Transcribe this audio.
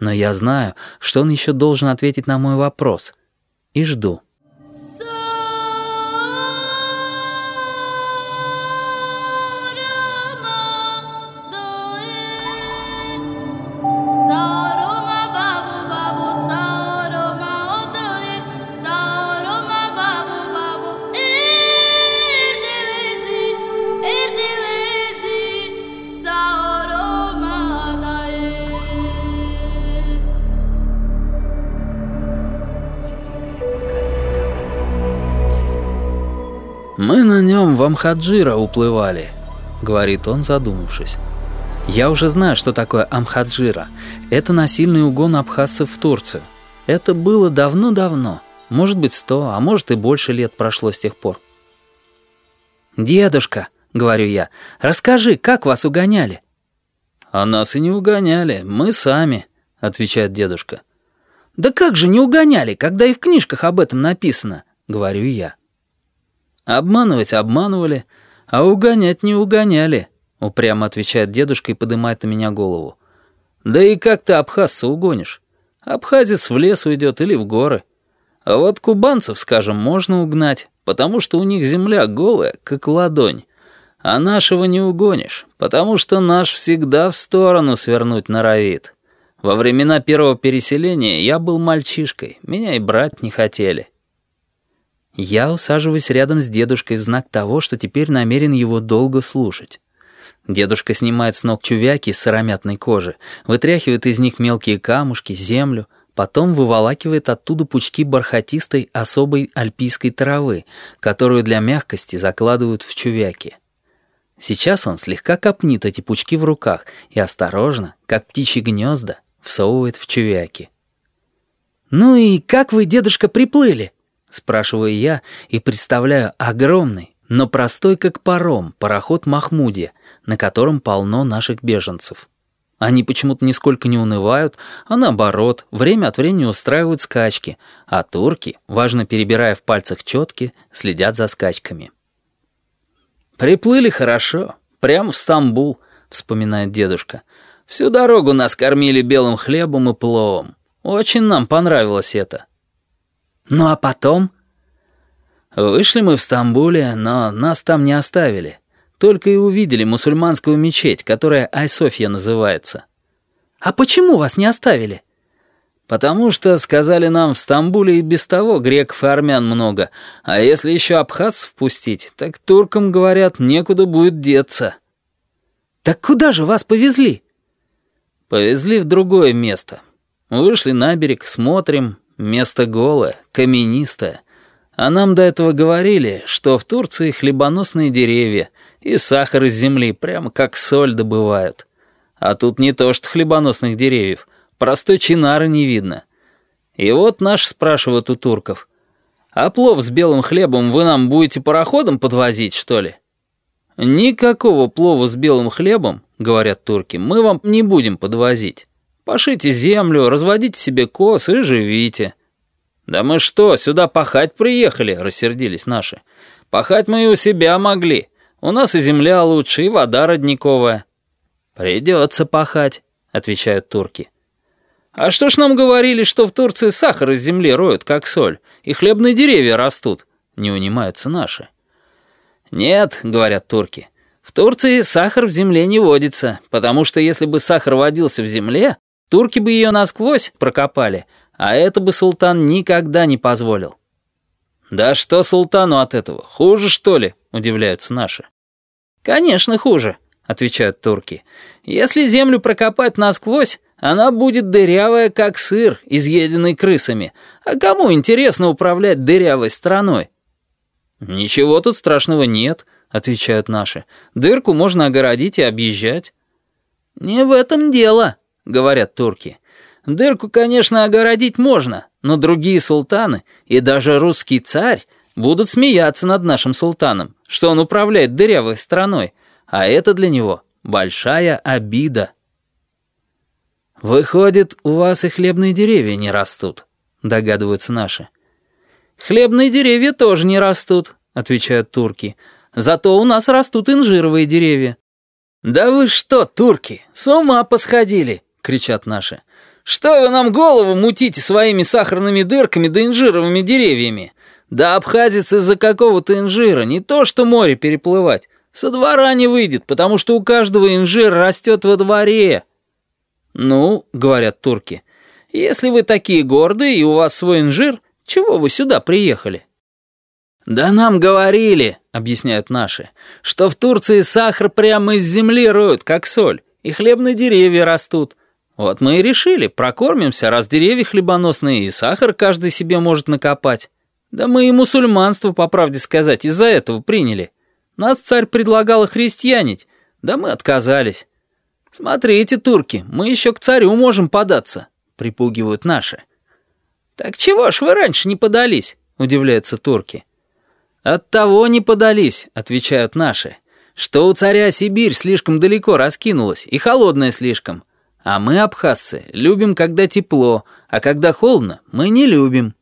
Но я знаю, что он еще должен ответить на мой вопрос. И жду. «Мы на нем в Амхаджира уплывали», — говорит он, задумавшись. «Я уже знаю, что такое Амхаджира. Это насильный угон абхазцев в Турцию. Это было давно-давно. Может быть, сто, а может и больше лет прошло с тех пор». «Дедушка», — говорю я, — «расскажи, как вас угоняли?» «А нас и не угоняли, мы сами», — отвечает дедушка. «Да как же не угоняли, когда и в книжках об этом написано?» — говорю я. «Обманывать обманывали, а угонять не угоняли», — упрямо отвечает дедушка и поднимает на меня голову. «Да и как ты абхазца угонишь? Абхазец в лес уйдет или в горы. А вот кубанцев, скажем, можно угнать, потому что у них земля голая, как ладонь. А нашего не угонишь, потому что наш всегда в сторону свернуть норовит. Во времена первого переселения я был мальчишкой, меня и брать не хотели». Я усаживаюсь рядом с дедушкой в знак того, что теперь намерен его долго слушать. Дедушка снимает с ног чувяки из сыромятной кожи, вытряхивает из них мелкие камушки, землю, потом выволакивает оттуда пучки бархатистой особой альпийской травы, которую для мягкости закладывают в чувяки. Сейчас он слегка копнит эти пучки в руках и осторожно, как птичьи гнезда, всовывает в чувяки. «Ну и как вы, дедушка, приплыли?» Спрашиваю я и представляю огромный, но простой как паром, пароход Махмудия, на котором полно наших беженцев. Они почему-то нисколько не унывают, а наоборот, время от времени устраивают скачки, а турки, важно перебирая в пальцах четки, следят за скачками. «Приплыли хорошо, прямо в Стамбул», — вспоминает дедушка. «Всю дорогу нас кормили белым хлебом и пловом. Очень нам понравилось это». «Ну а потом?» «Вышли мы в Стамбуле, но нас там не оставили. Только и увидели мусульманскую мечеть, которая Айсофья называется». «А почему вас не оставили?» «Потому что, сказали нам, в Стамбуле и без того греков и армян много, а если еще абхазцев впустить, так туркам, говорят, некуда будет деться». «Так куда же вас повезли?» «Повезли в другое место. Вышли на берег, смотрим, Место голое, каменистое. А нам до этого говорили, что в Турции хлебоносные деревья и сахар из земли, прямо как соль добывают. А тут не то что хлебоносных деревьев, простой чинары не видно. И вот наш спрашивают у турков, «А плов с белым хлебом вы нам будете пароходом подвозить, что ли?» «Никакого плова с белым хлебом, — говорят турки, — мы вам не будем подвозить». Пашите землю, разводите себе коз и живите». «Да мы что, сюда пахать приехали?» — рассердились наши. «Пахать мы и у себя могли. У нас и земля лучше, и вода родниковая». «Придется пахать», — отвечают турки. «А что ж нам говорили, что в Турции сахар из земли роют, как соль, и хлебные деревья растут?» — не унимаются наши. «Нет», — говорят турки, — «в Турции сахар в земле не водится, потому что если бы сахар водился в земле, Турки бы ее насквозь прокопали, а это бы султан никогда не позволил. «Да что султану от этого? Хуже, что ли?» — удивляются наши. «Конечно, хуже», — отвечают турки. «Если землю прокопать насквозь, она будет дырявая, как сыр, изъеденный крысами. А кому интересно управлять дырявой страной?» «Ничего тут страшного нет», — отвечают наши. «Дырку можно огородить и объезжать». «Не в этом дело», говорят турки. Дырку, конечно, огородить можно, но другие султаны и даже русский царь будут смеяться над нашим султаном, что он управляет дырявой страной, а это для него большая обида. «Выходит, у вас и хлебные деревья не растут», — догадываются наши. «Хлебные деревья тоже не растут», — отвечают турки. «Зато у нас растут инжировые деревья». «Да вы что, турки, с ума посходили!» Кричат наши. Что вы нам голову мутите своими сахарными дырками да инжировыми деревьями? Да абхазец из-за какого-то инжира, не то что море переплывать. Со двора не выйдет, потому что у каждого инжир растет во дворе. Ну, говорят турки, если вы такие гордые и у вас свой инжир, чего вы сюда приехали? «Да нам говорили», — объясняют наши, «что в Турции сахар прямо из земли роют, как соль, и хлебные деревья растут. Вот мы и решили, прокормимся, раз деревья хлебоносные, и сахар каждый себе может накопать. Да мы и мусульманство, по правде сказать, из-за этого приняли. Нас царь предлагал христианить, да мы отказались. Смотрите, турки, мы еще к царю можем податься», — припугивают наши. «Так чего ж вы раньше не подались?» — удивляются турки. «От того не подались», — отвечают наши, «что у царя Сибирь слишком далеко раскинулась и холодная слишком». А мы, абхазцы, любим, когда тепло, а когда холодно, мы не любим.